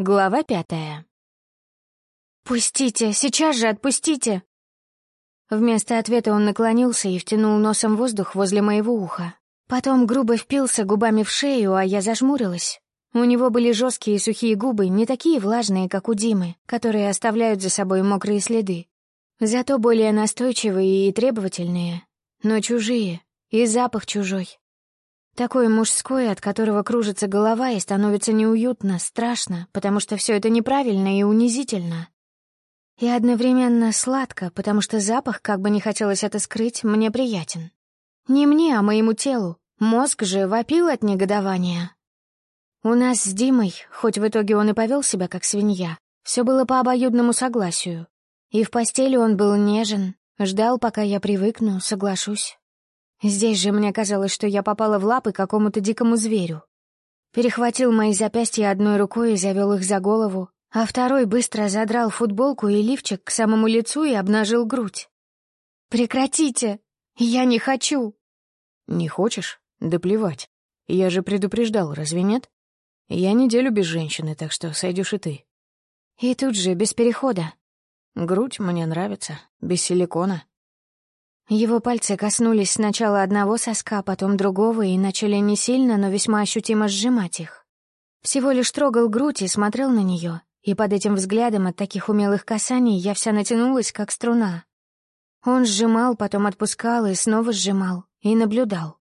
Глава пятая. «Пустите! Сейчас же отпустите!» Вместо ответа он наклонился и втянул носом воздух возле моего уха. Потом грубо впился губами в шею, а я зажмурилась. У него были жесткие сухие губы, не такие влажные, как у Димы, которые оставляют за собой мокрые следы. Зато более настойчивые и требовательные, но чужие, и запах чужой. Такой мужской, от которого кружится голова и становится неуютно, страшно, потому что все это неправильно и унизительно. И одновременно сладко, потому что запах, как бы не хотелось это скрыть, мне приятен. Не мне, а моему телу. Мозг же вопил от негодования. У нас с Димой, хоть в итоге он и повел себя как свинья, все было по обоюдному согласию. И в постели он был нежен, ждал, пока я привыкну, соглашусь. Здесь же мне казалось, что я попала в лапы какому-то дикому зверю. Перехватил мои запястья одной рукой и завел их за голову, а второй быстро задрал футболку и лифчик к самому лицу и обнажил грудь. «Прекратите! Я не хочу!» «Не хочешь? Да плевать. Я же предупреждал, разве нет? Я неделю без женщины, так что сойдешь и ты». И тут же, без перехода. «Грудь мне нравится, без силикона. Его пальцы коснулись сначала одного соска, потом другого и начали не сильно, но весьма ощутимо сжимать их. Всего лишь трогал грудь и смотрел на нее, и под этим взглядом от таких умелых касаний я вся натянулась, как струна. Он сжимал, потом отпускал и снова сжимал, и наблюдал.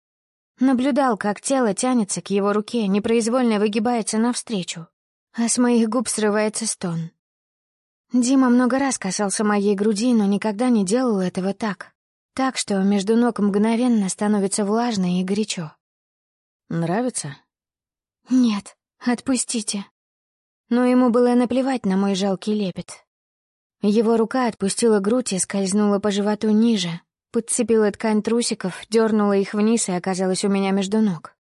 Наблюдал, как тело тянется к его руке, непроизвольно выгибается навстречу, а с моих губ срывается стон. Дима много раз касался моей груди, но никогда не делал этого так, так что между ног мгновенно становится влажно и горячо. «Нравится?» «Нет, отпустите». Но ему было наплевать на мой жалкий лепет. Его рука отпустила грудь и скользнула по животу ниже, подцепила ткань трусиков, дернула их вниз и оказалась у меня между ног.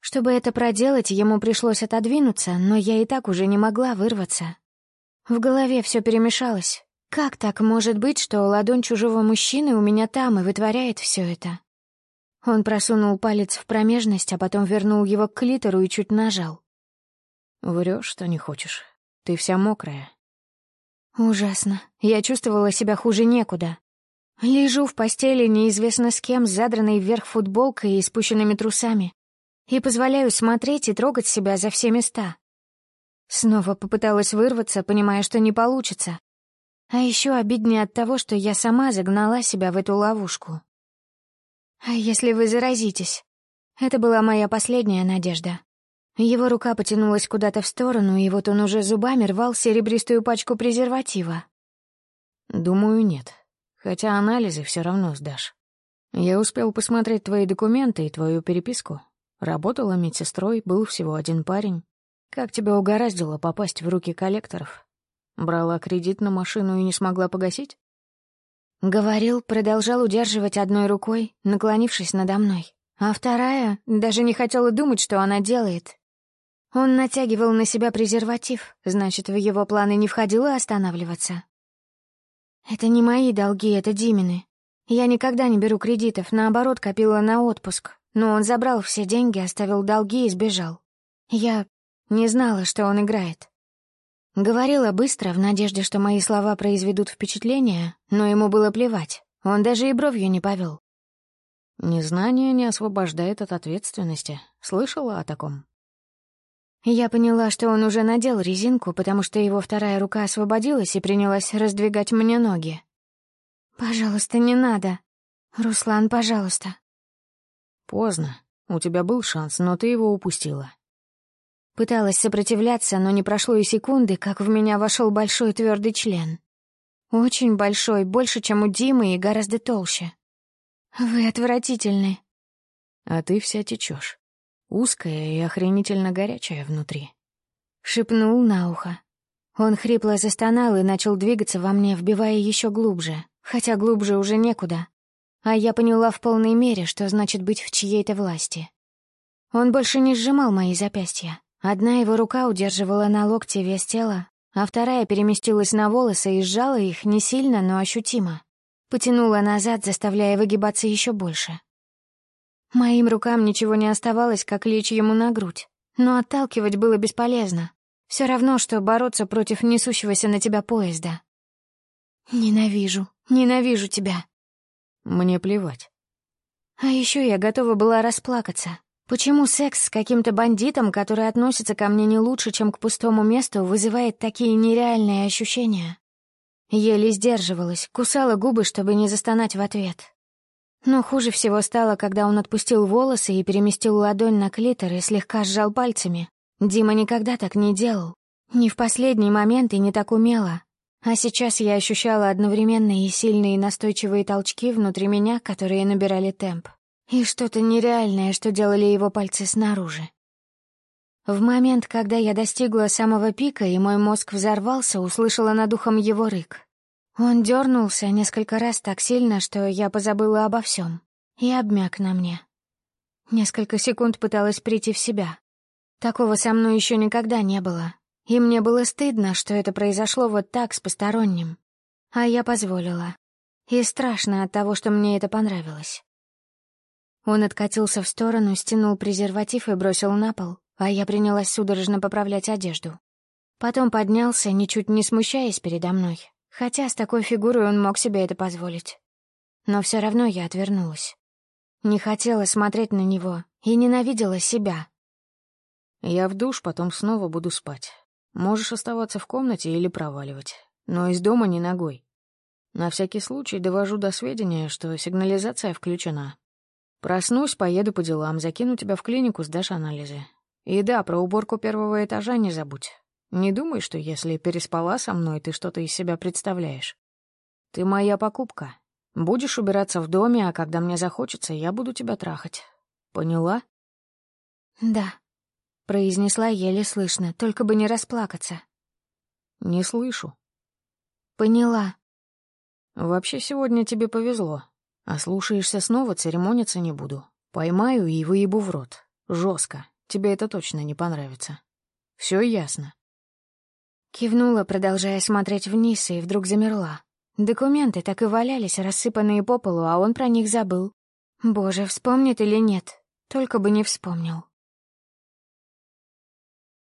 Чтобы это проделать, ему пришлось отодвинуться, но я и так уже не могла вырваться. В голове все перемешалось. Как так может быть, что ладонь чужого мужчины у меня там и вытворяет все это? Он просунул палец в промежность, а потом вернул его к клитору и чуть нажал. Врешь, что не хочешь. Ты вся мокрая. Ужасно. Я чувствовала себя хуже некуда. Лежу в постели неизвестно с кем, с задранной вверх футболкой и спущенными трусами. И позволяю смотреть и трогать себя за все места. Снова попыталась вырваться, понимая, что не получится. А еще обиднее от того, что я сама загнала себя в эту ловушку. А если вы заразитесь? Это была моя последняя надежда. Его рука потянулась куда-то в сторону, и вот он уже зубами рвал серебристую пачку презерватива. «Думаю, нет. Хотя анализы все равно сдашь. Я успел посмотреть твои документы и твою переписку. Работала медсестрой, был всего один парень. Как тебя угораздило попасть в руки коллекторов? Брала кредит на машину и не смогла погасить? Говорил, продолжал удерживать одной рукой, наклонившись надо мной, а вторая даже не хотела думать, что она делает. Он натягивал на себя презерватив, значит, в его планы не входило останавливаться. «Это не мои долги, это Димины. Я никогда не беру кредитов, наоборот, копила на отпуск. Но он забрал все деньги, оставил долги и сбежал. Я не знала, что он играет. Говорила быстро, в надежде, что мои слова произведут впечатление, но ему было плевать. Он даже и бровью не повел. «Незнание не освобождает от ответственности. Слышала о таком?» Я поняла, что он уже надел резинку, потому что его вторая рука освободилась и принялась раздвигать мне ноги. «Пожалуйста, не надо. Руслан, пожалуйста». «Поздно. У тебя был шанс, но ты его упустила. Пыталась сопротивляться, но не прошло и секунды, как в меня вошел большой твердый член. Очень большой, больше, чем у Димы и гораздо толще. Вы отвратительны. А ты вся течешь. Узкая и охренительно горячая внутри. Шепнул на ухо. Он хрипло застонал и начал двигаться во мне, вбивая еще глубже, хотя глубже уже некуда. А я поняла в полной мере, что значит быть в чьей-то власти. Он больше не сжимал мои запястья, Одна его рука удерживала на локте вес тела, а вторая переместилась на волосы и сжала их не сильно, но ощутимо. Потянула назад, заставляя выгибаться еще больше. Моим рукам ничего не оставалось, как лечь ему на грудь, но отталкивать было бесполезно. Все равно, что бороться против несущегося на тебя поезда. Ненавижу, ненавижу тебя. Мне плевать. А еще я готова была расплакаться. Почему секс с каким-то бандитом, который относится ко мне не лучше, чем к пустому месту, вызывает такие нереальные ощущения? Еле сдерживалась, кусала губы, чтобы не застонать в ответ. Но хуже всего стало, когда он отпустил волосы и переместил ладонь на клитор и слегка сжал пальцами. Дима никогда так не делал. Ни в последний момент и не так умело. А сейчас я ощущала одновременно и сильные настойчивые толчки внутри меня, которые набирали темп. И что-то нереальное, что делали его пальцы снаружи. В момент, когда я достигла самого пика, и мой мозг взорвался, услышала над ухом его рык. Он дернулся несколько раз так сильно, что я позабыла обо всем, и обмяк на мне. Несколько секунд пыталась прийти в себя. Такого со мной еще никогда не было, и мне было стыдно, что это произошло вот так с посторонним. А я позволила. И страшно от того, что мне это понравилось. Он откатился в сторону, стянул презерватив и бросил на пол, а я принялась судорожно поправлять одежду. Потом поднялся, ничуть не смущаясь передо мной, хотя с такой фигурой он мог себе это позволить. Но все равно я отвернулась. Не хотела смотреть на него и ненавидела себя. «Я в душ, потом снова буду спать. Можешь оставаться в комнате или проваливать, но из дома не ногой. На всякий случай довожу до сведения, что сигнализация включена. Проснусь, поеду по делам, закину тебя в клинику, сдашь анализы. И да, про уборку первого этажа не забудь. Не думай, что если переспала со мной, ты что-то из себя представляешь. Ты моя покупка. Будешь убираться в доме, а когда мне захочется, я буду тебя трахать. Поняла? Да, произнесла еле слышно, только бы не расплакаться. Не слышу. Поняла. Вообще сегодня тебе повезло. А слушаешься снова, церемониться не буду. Поймаю и выебу в рот. Жестко. Тебе это точно не понравится. Все ясно. Кивнула, продолжая смотреть вниз, и вдруг замерла. Документы так и валялись, рассыпанные по полу, а он про них забыл. Боже, вспомнит или нет? Только бы не вспомнил.